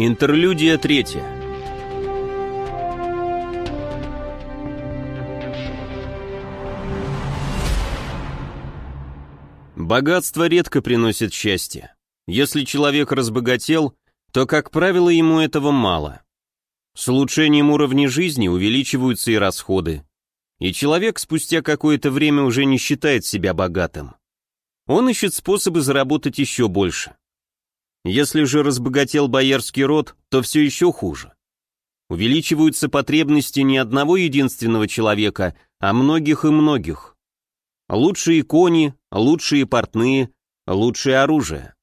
Интерлюдия третья. Богатство редко приносит счастье. Если человек разбогател, то, как правило, ему этого мало. С улучшением уровня жизни увеличиваются и расходы. И человек спустя какое-то время уже не считает себя богатым. Он ищет способы заработать еще больше. Если же разбогател боярский род, то все еще хуже. Увеличиваются потребности не одного единственного человека, а многих и многих. Лучшие кони, лучшие портные, лучшее оружие.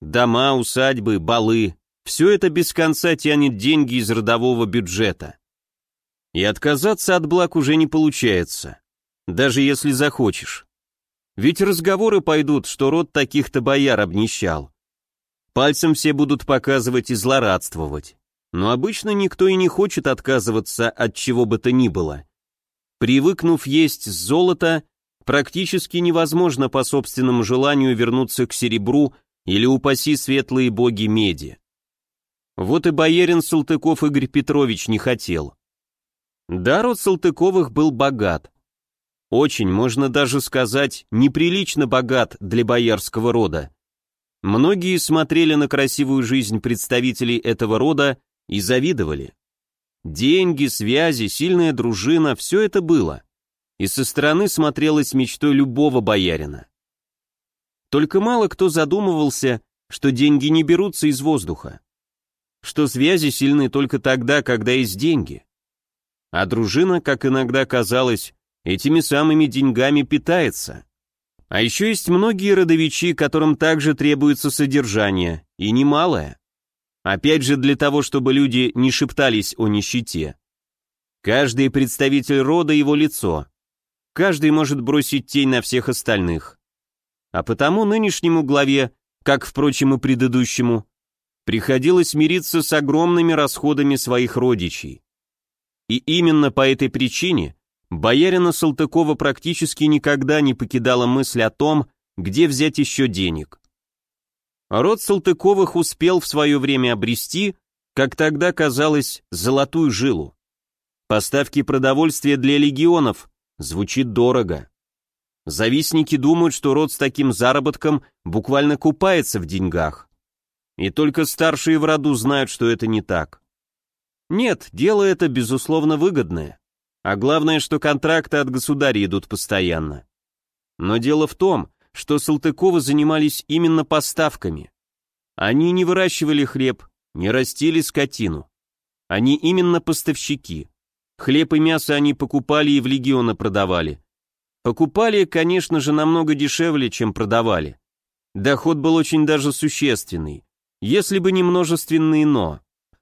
Дома, усадьбы, балы – все это без конца тянет деньги из родового бюджета. И отказаться от благ уже не получается, даже если захочешь. Ведь разговоры пойдут, что род таких-то бояр обнищал. Пальцем все будут показывать и злорадствовать. Но обычно никто и не хочет отказываться от чего бы то ни было. Привыкнув есть золото, практически невозможно по собственному желанию вернуться к серебру или упаси светлые боги меди. Вот и боярин Салтыков Игорь Петрович не хотел. Да, род Салтыковых был богат. Очень, можно даже сказать, неприлично богат для боярского рода. Многие смотрели на красивую жизнь представителей этого рода и завидовали. Деньги, связи, сильная дружина – все это было. И со стороны смотрелось мечтой любого боярина. Только мало кто задумывался, что деньги не берутся из воздуха. Что связи сильны только тогда, когда есть деньги. А дружина, как иногда казалось, этими самыми деньгами питается. А еще есть многие родовичи, которым также требуется содержание, и немалое. Опять же для того, чтобы люди не шептались о нищете. Каждый представитель рода его лицо. Каждый может бросить тень на всех остальных. А потому нынешнему главе, как, впрочем, и предыдущему, приходилось мириться с огромными расходами своих родичей. И именно по этой причине боярина Салтыкова практически никогда не покидала мысль о том, где взять еще денег. Род Салтыковых успел в свое время обрести, как тогда казалось, золотую жилу. Поставки продовольствия для легионов звучит дорого. Завистники думают, что род с таким заработком буквально купается в деньгах. И только старшие в роду знают, что это не так. Нет, дело это, безусловно, выгодное. А главное, что контракты от государя идут постоянно. Но дело в том, что Салтыковы занимались именно поставками. Они не выращивали хлеб, не растили скотину. Они именно поставщики. Хлеб и мясо они покупали и в легионы продавали. Покупали, конечно же, намного дешевле, чем продавали. Доход был очень даже существенный, если бы не множественные «но».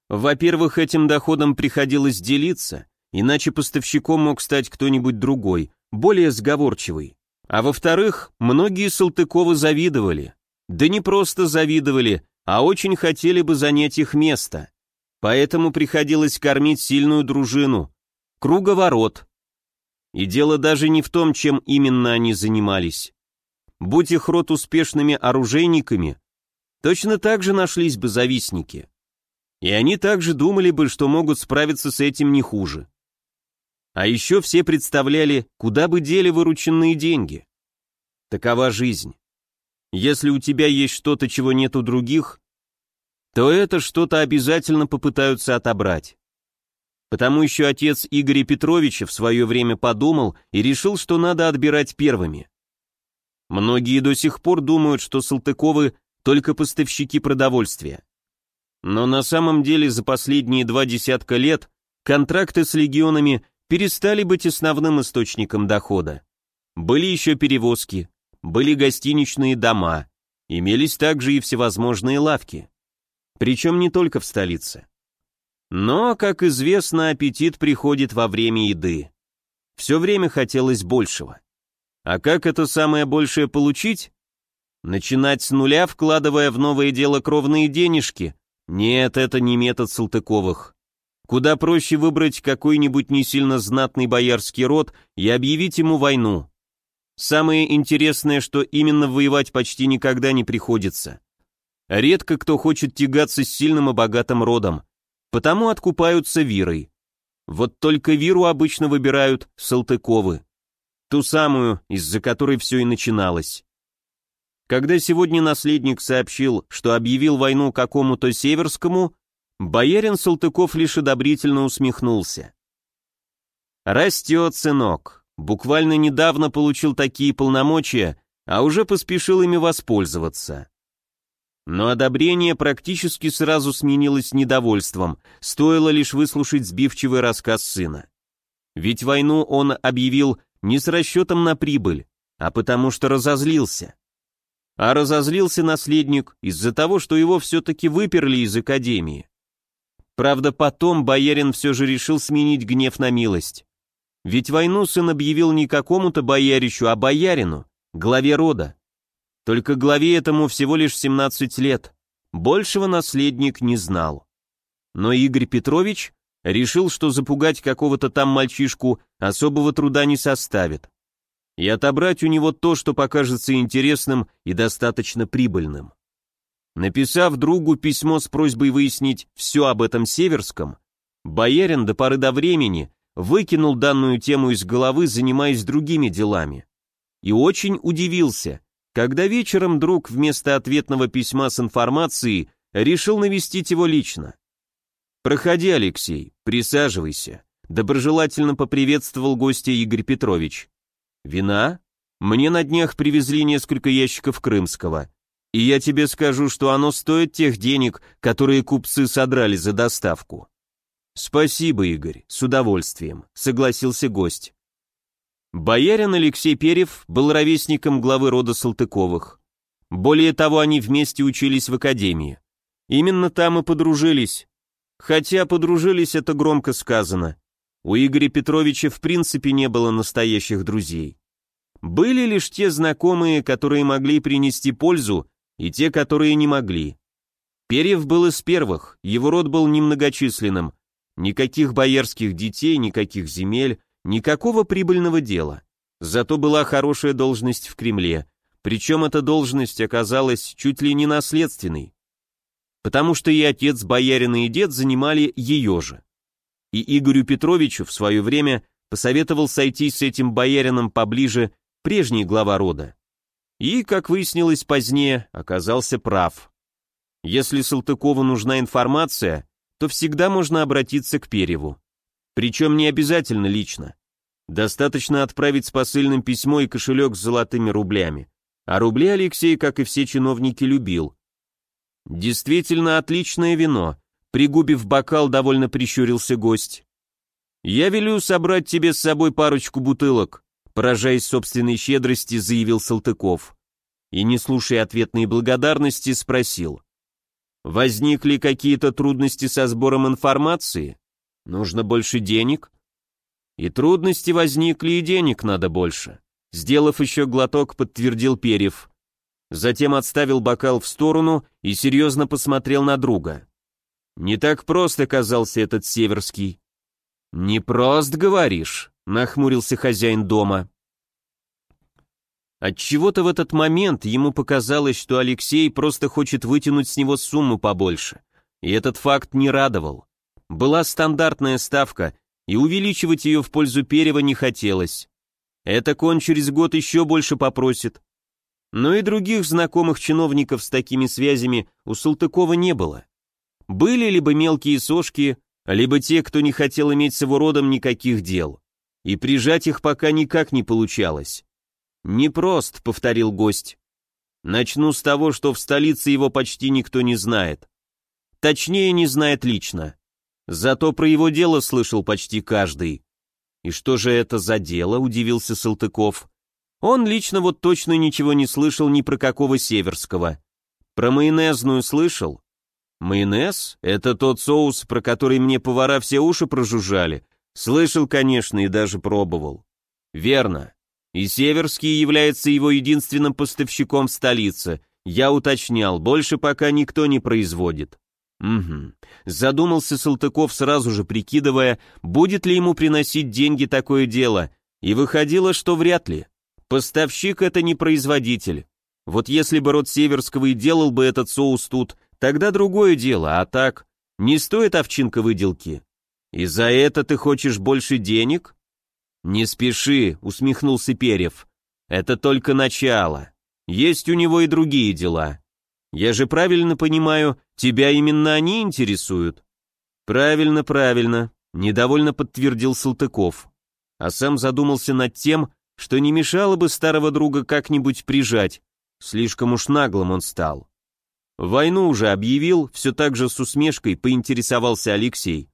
Во-первых, этим доходом приходилось делиться, иначе поставщиком мог стать кто-нибудь другой, более сговорчивый. А во-вторых, многие Салтыковы завидовали. Да не просто завидовали, а очень хотели бы занять их место. Поэтому приходилось кормить сильную дружину. Круговорот. И дело даже не в том, чем именно они занимались. Будь их род успешными оружейниками, точно так же нашлись бы завистники. И они также думали бы, что могут справиться с этим не хуже. А еще все представляли, куда бы дели вырученные деньги. Такова жизнь. Если у тебя есть что-то, чего нет у других, то это что-то обязательно попытаются отобрать. Потому еще отец Игоря Петровича в свое время подумал и решил, что надо отбирать первыми. Многие до сих пор думают, что Салтыковы только поставщики продовольствия. Но на самом деле за последние два десятка лет контракты с легионами перестали быть основным источником дохода. Были еще перевозки, были гостиничные дома, имелись также и всевозможные лавки. Причем не только в столице. Но, как известно, аппетит приходит во время еды. Все время хотелось большего. А как это самое большее получить? Начинать с нуля, вкладывая в новое дело кровные денежки? Нет, это не метод Салтыковых. Куда проще выбрать какой-нибудь не сильно знатный боярский род и объявить ему войну. Самое интересное, что именно воевать почти никогда не приходится. редко кто хочет тягаться с сильным и богатым родом, потому откупаются вирой. Вот только виру обычно выбирают Салтыковы. Ту самую, из-за которой все и начиналось. Когда сегодня наследник сообщил, что объявил войну какому-то Северскому, боярин Салтыков лишь одобрительно усмехнулся. «Растет, сынок. Буквально недавно получил такие полномочия, а уже поспешил ими воспользоваться». Но одобрение практически сразу сменилось недовольством, стоило лишь выслушать сбивчивый рассказ сына. Ведь войну он объявил не с расчетом на прибыль, а потому что разозлился. А разозлился наследник из-за того, что его все-таки выперли из академии. Правда, потом боярин все же решил сменить гнев на милость. Ведь войну сын объявил не какому-то боярищу, а боярину, главе рода. Только главе этому всего лишь 17 лет. Большего наследник не знал. Но Игорь Петрович решил, что запугать какого-то там мальчишку особого труда не составит. И отобрать у него то, что покажется интересным и достаточно прибыльным. Написав другу письмо с просьбой выяснить все об этом Северском, боярин до поры до времени выкинул данную тему из головы, занимаясь другими делами. И очень удивился, когда вечером друг вместо ответного письма с информацией решил навестить его лично. «Проходи, Алексей, присаживайся», — доброжелательно поприветствовал гостя Игорь Петрович. «Вина? Мне на днях привезли несколько ящиков крымского, и я тебе скажу, что оно стоит тех денег, которые купцы содрали за доставку». «Спасибо, Игорь, с удовольствием», — согласился гость. Боярин Алексей Перев был ровесником главы рода Салтыковых. Более того, они вместе учились в академии. Именно там и подружились. Хотя подружились это громко сказано. У Игоря Петровича в принципе не было настоящих друзей. Были лишь те знакомые, которые могли принести пользу, и те, которые не могли. Перев был из первых, его род был немногочисленным. Никаких боярских детей, никаких земель, Никакого прибыльного дела. Зато была хорошая должность в Кремле, причем эта должность оказалась чуть ли не наследственной. Потому что и отец боярина и дед занимали ее же. И Игорю Петровичу в свое время посоветовал сойти с этим боярином поближе прежний глава рода. И, как выяснилось позднее, оказался прав. Если Салтыкову нужна информация, то всегда можно обратиться к Переву. Причем не обязательно лично. Достаточно отправить с посыльным письмо и кошелек с золотыми рублями. А рубли Алексей, как и все чиновники, любил. Действительно отличное вино. Пригубив бокал, довольно прищурился гость. «Я велю собрать тебе с собой парочку бутылок», поражаясь собственной щедрости, заявил Салтыков. И, не слушая ответной благодарности, спросил. «Возникли какие-то трудности со сбором информации? Нужно больше денег?» И трудности возникли, и денег надо больше. Сделав еще глоток, подтвердил Перев. Затем отставил бокал в сторону и серьезно посмотрел на друга. Не так просто казался этот Северский. «Не прост, говоришь», — нахмурился хозяин дома. Отчего-то в этот момент ему показалось, что Алексей просто хочет вытянуть с него сумму побольше. И этот факт не радовал. Была стандартная ставка, и увеличивать ее в пользу Перева не хотелось. Это кон через год еще больше попросит. Но и других знакомых чиновников с такими связями у Салтыкова не было. Были либо мелкие сошки, либо те, кто не хотел иметь с его родом никаких дел. И прижать их пока никак не получалось. «Непрост», — повторил гость. «Начну с того, что в столице его почти никто не знает. Точнее, не знает лично. Зато про его дело слышал почти каждый. И что же это за дело, удивился Салтыков. Он лично вот точно ничего не слышал ни про какого Северского. Про майонезную слышал? Майонез? Это тот соус, про который мне повара все уши прожужжали. Слышал, конечно, и даже пробовал. Верно. И Северский является его единственным поставщиком в столице. Я уточнял, больше пока никто не производит. Угу. Задумался Салтыков, сразу же прикидывая, будет ли ему приносить деньги такое дело, и выходило, что вряд ли. Поставщик это не производитель. Вот если бы род Северского и делал бы этот соус тут, тогда другое дело, а так, не стоит овчинка выделки. И за это ты хочешь больше денег? Не спеши, усмехнулся Перев. Это только начало. Есть у него и другие дела. Я же правильно понимаю, тебя именно они интересуют. Правильно, правильно, недовольно подтвердил Салтыков. А сам задумался над тем, что не мешало бы старого друга как-нибудь прижать, Слишком уж наглым он стал. Войну уже объявил, все так же с усмешкой поинтересовался Алексей.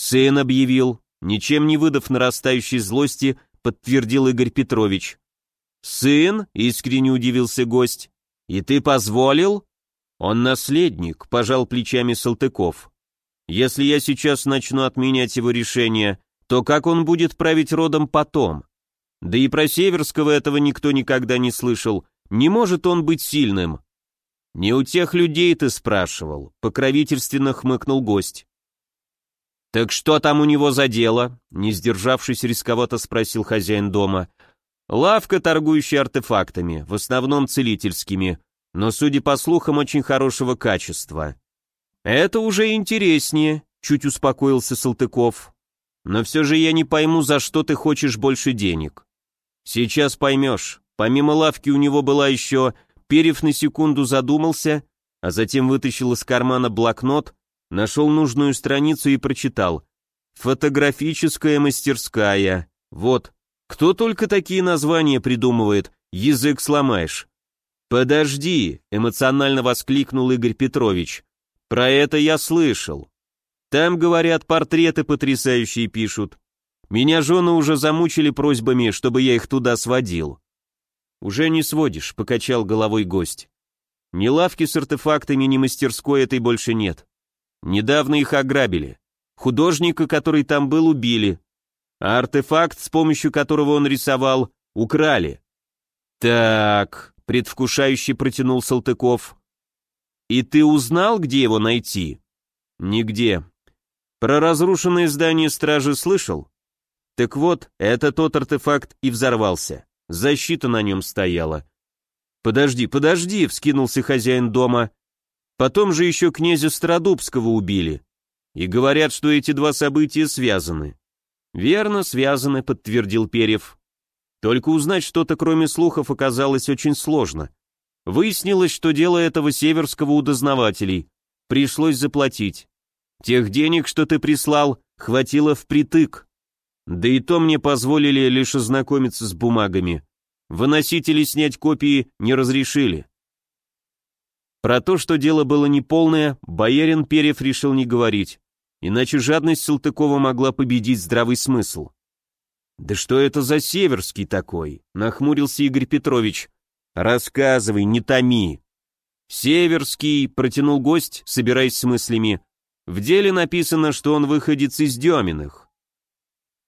Сын объявил, ничем не выдав нарастающей злости, подтвердил Игорь Петрович. «Сын?» — искренне удивился гость. «И ты позволил?» «Он наследник», — пожал плечами Салтыков. «Если я сейчас начну отменять его решение, то как он будет править родом потом? Да и про Северского этого никто никогда не слышал, не может он быть сильным. Не у тех людей ты спрашивал, покровительственно хмыкнул гость. Так что там у него за дело? Не сдержавшись, рисковато спросил хозяин дома. Лавка, торгующая артефактами, в основном целительскими, но, судя по слухам, очень хорошего качества. Это уже интереснее, чуть успокоился Салтыков. Но все же я не пойму, за что ты хочешь больше денег. Сейчас поймешь. Помимо лавки у него была еще... Перев на секунду задумался, а затем вытащил из кармана блокнот, нашел нужную страницу и прочитал. «Фотографическая мастерская». Вот. Кто только такие названия придумывает, язык сломаешь. «Подожди», — эмоционально воскликнул Игорь Петрович. «Про это я слышал. Там, говорят, портреты потрясающие пишут. Меня жены уже замучили просьбами, чтобы я их туда сводил. «Уже не сводишь», — покачал головой гость. «Ни лавки с артефактами, ни мастерской этой больше нет. Недавно их ограбили. Художника, который там был, убили. А артефакт, с помощью которого он рисовал, украли». «Так», — предвкушающе протянул Салтыков. «И ты узнал, где его найти?» «Нигде. Про разрушенное здание стражи слышал?» «Так вот, это тот артефакт и взорвался. Защита на нем стояла. «Подожди, подожди!» — вскинулся хозяин дома. «Потом же еще князя Стародубского убили. И говорят, что эти два события связаны». «Верно, связаны», — подтвердил Перев. Только узнать что-то кроме слухов оказалось очень сложно. Выяснилось, что дело этого северского у дознавателей. Пришлось заплатить. Тех денег, что ты прислал, хватило впритык. Да и то мне позволили лишь ознакомиться с бумагами. Выносить или снять копии не разрешили. Про то, что дело было неполное, боярин Перев решил не говорить, иначе жадность Салтыкова могла победить здравый смысл. «Да что это за Северский такой?» — нахмурился Игорь Петрович. «Рассказывай, не томи». «Северский», — протянул гость, собираясь с мыслями. «В деле написано, что он выходец из Деминых.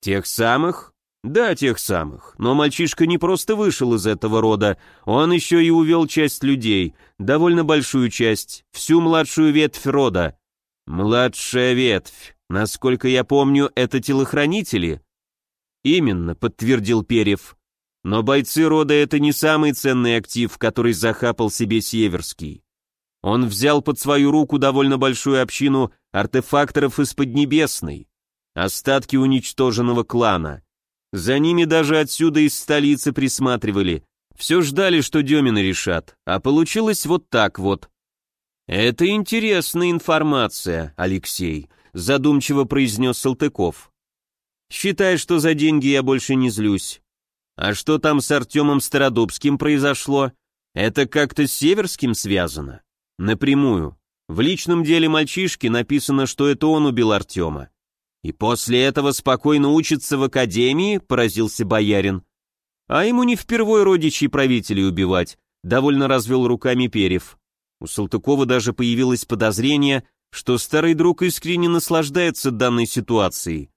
«Тех самых?» «Да, тех самых. Но мальчишка не просто вышел из этого рода, он еще и увел часть людей, довольно большую часть, всю младшую ветвь рода». «Младшая ветвь. Насколько я помню, это телохранители?» «Именно», — подтвердил Перев. «Но бойцы рода — это не самый ценный актив, который захапал себе Северский. Он взял под свою руку довольно большую общину артефакторов из Поднебесной. Остатки уничтоженного клана. За ними даже отсюда из столицы присматривали. Все ждали, что Демины решат, а получилось вот так вот. «Это интересная информация, Алексей», — задумчиво произнес Салтыков. «Считай, что за деньги я больше не злюсь. А что там с Артемом Стародубским произошло? Это как-то с Северским связано?» «Напрямую. В личном деле мальчишки написано, что это он убил Артема. «И после этого спокойно учится в академии?» — поразился боярин. «А ему не впервой родичей правителей убивать», — довольно развел руками Перев. У Салтыкова даже появилось подозрение, что старый друг искренне наслаждается данной ситуацией.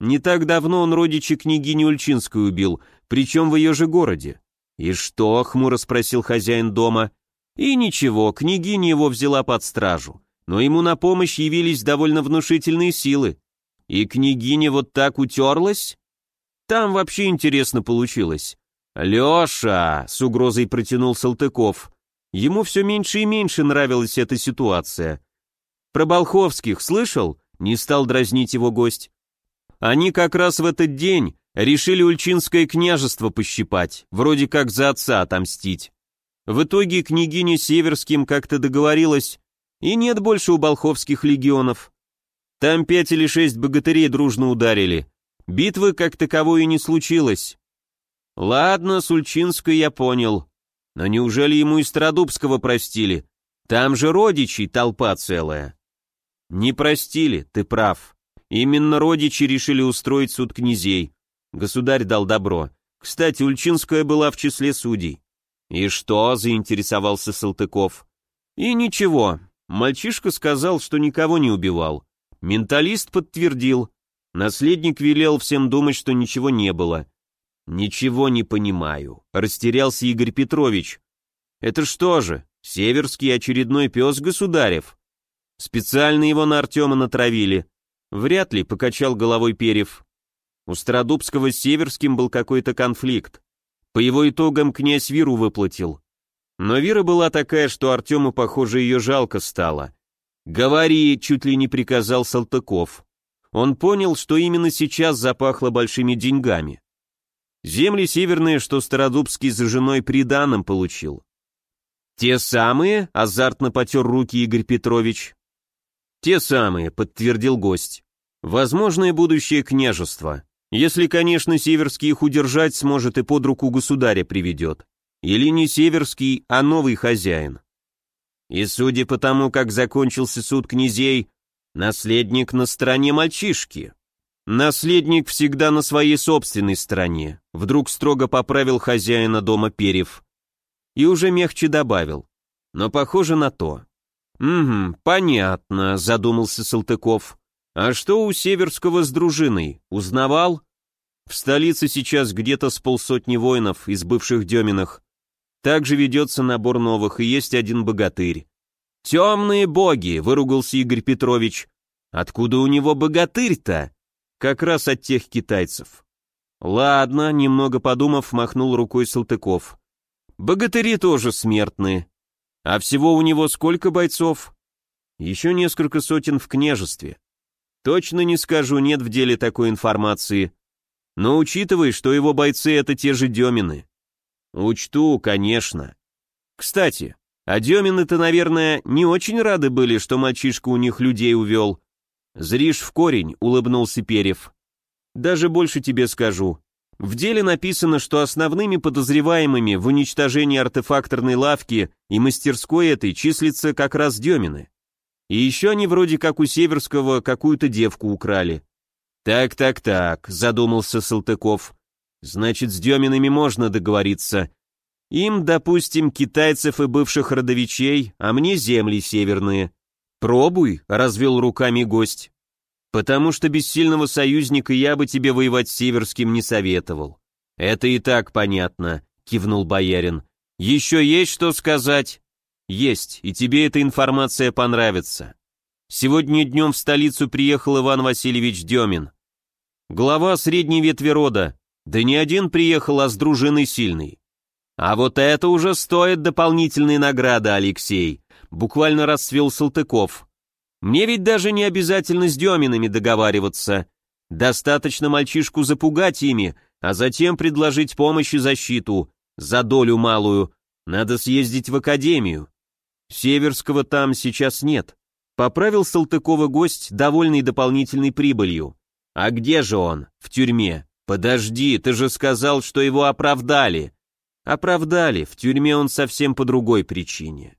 Не так давно он родичи княгини Ульчинской убил, причем в ее же городе. «И что?» — хмуро спросил хозяин дома. «И ничего, княгиня его взяла под стражу, но ему на помощь явились довольно внушительные силы. И княгиня вот так утерлась? Там вообще интересно получилось. «Леша!» — с угрозой протянул Салтыков. Ему все меньше и меньше нравилась эта ситуация. «Про Болховских слышал?» — не стал дразнить его гость. «Они как раз в этот день решили Ульчинское княжество пощипать, вроде как за отца отомстить. В итоге княгиня Северским как-то договорилась, и нет больше у Болховских легионов. Там пять или шесть богатырей дружно ударили. Битвы как таковой и не случилось. Ладно, Сульчинскую я понял. Но неужели ему и Стародубского простили? Там же родичи толпа целая. Не простили, ты прав. Именно родичи решили устроить суд князей. Государь дал добро. Кстати, Ульчинская была в числе судей. И что, заинтересовался Салтыков. И ничего. Мальчишка сказал, что никого не убивал. Менталист подтвердил. Наследник велел всем думать, что ничего не было. «Ничего не понимаю», — растерялся Игорь Петрович. «Это что же, северский очередной пес государев?» «Специально его на Артема натравили». «Вряд ли», — покачал головой Перев. У Стародубского с Северским был какой-то конфликт. По его итогам князь Виру выплатил. Но Вира была такая, что Артему, похоже, ее жалко стало. «Говори», — чуть ли не приказал Салтыков. Он понял, что именно сейчас запахло большими деньгами. Земли северные, что Стародубский за женой приданым получил. «Те самые?» — азартно потер руки Игорь Петрович. «Те самые», — подтвердил гость. «Возможное будущее княжество. Если, конечно, Северский их удержать сможет и под руку государя приведет. Или не Северский, а новый хозяин. И судя по тому, как закончился суд князей, наследник на стороне мальчишки. Наследник всегда на своей собственной стороне, вдруг строго поправил хозяина дома Перев. И уже мягче добавил. Но похоже на то. «Угу, понятно», — задумался Салтыков. «А что у Северского с дружиной? Узнавал?» «В столице сейчас где-то с полсотни воинов из бывших Деминах. Также ведется набор новых, и есть один богатырь. «Темные боги!» — выругался Игорь Петрович. «Откуда у него богатырь-то?» «Как раз от тех китайцев». «Ладно», — немного подумав, махнул рукой Салтыков. «Богатыри тоже смертные. А всего у него сколько бойцов?» «Еще несколько сотен в княжестве. Точно не скажу, нет в деле такой информации. Но учитывай, что его бойцы — это те же Демины. Учту, конечно. Кстати, а Демины-то, наверное, не очень рады были, что мальчишка у них людей увел. Зришь в корень, улыбнулся Перев. Даже больше тебе скажу. В деле написано, что основными подозреваемыми в уничтожении артефакторной лавки и мастерской этой числятся как раз Демины. И еще они вроде как у Северского какую-то девку украли. «Так-так-так», — задумался Салтыков. Значит, с Деминами можно договориться. Им, допустим, китайцев и бывших родовичей, а мне земли северные. Пробуй, развел руками гость. Потому что без сильного союзника я бы тебе воевать с Северским не советовал. Это и так понятно, кивнул боярин. Еще есть что сказать? Есть, и тебе эта информация понравится. Сегодня днем в столицу приехал Иван Васильевич Демин. Глава средней ветви рода, да не один приехал, а с дружиной сильной. А вот это уже стоит дополнительной награды, Алексей, буквально расцвел Салтыков. Мне ведь даже не обязательно с Деминами договариваться. Достаточно мальчишку запугать ими, а затем предложить помощь и защиту. За долю малую. Надо съездить в академию. Северского там сейчас нет. Поправил Салтыкова гость, довольный дополнительной прибылью. А где же он? В тюрьме. «Подожди, ты же сказал, что его оправдали». «Оправдали, в тюрьме он совсем по другой причине».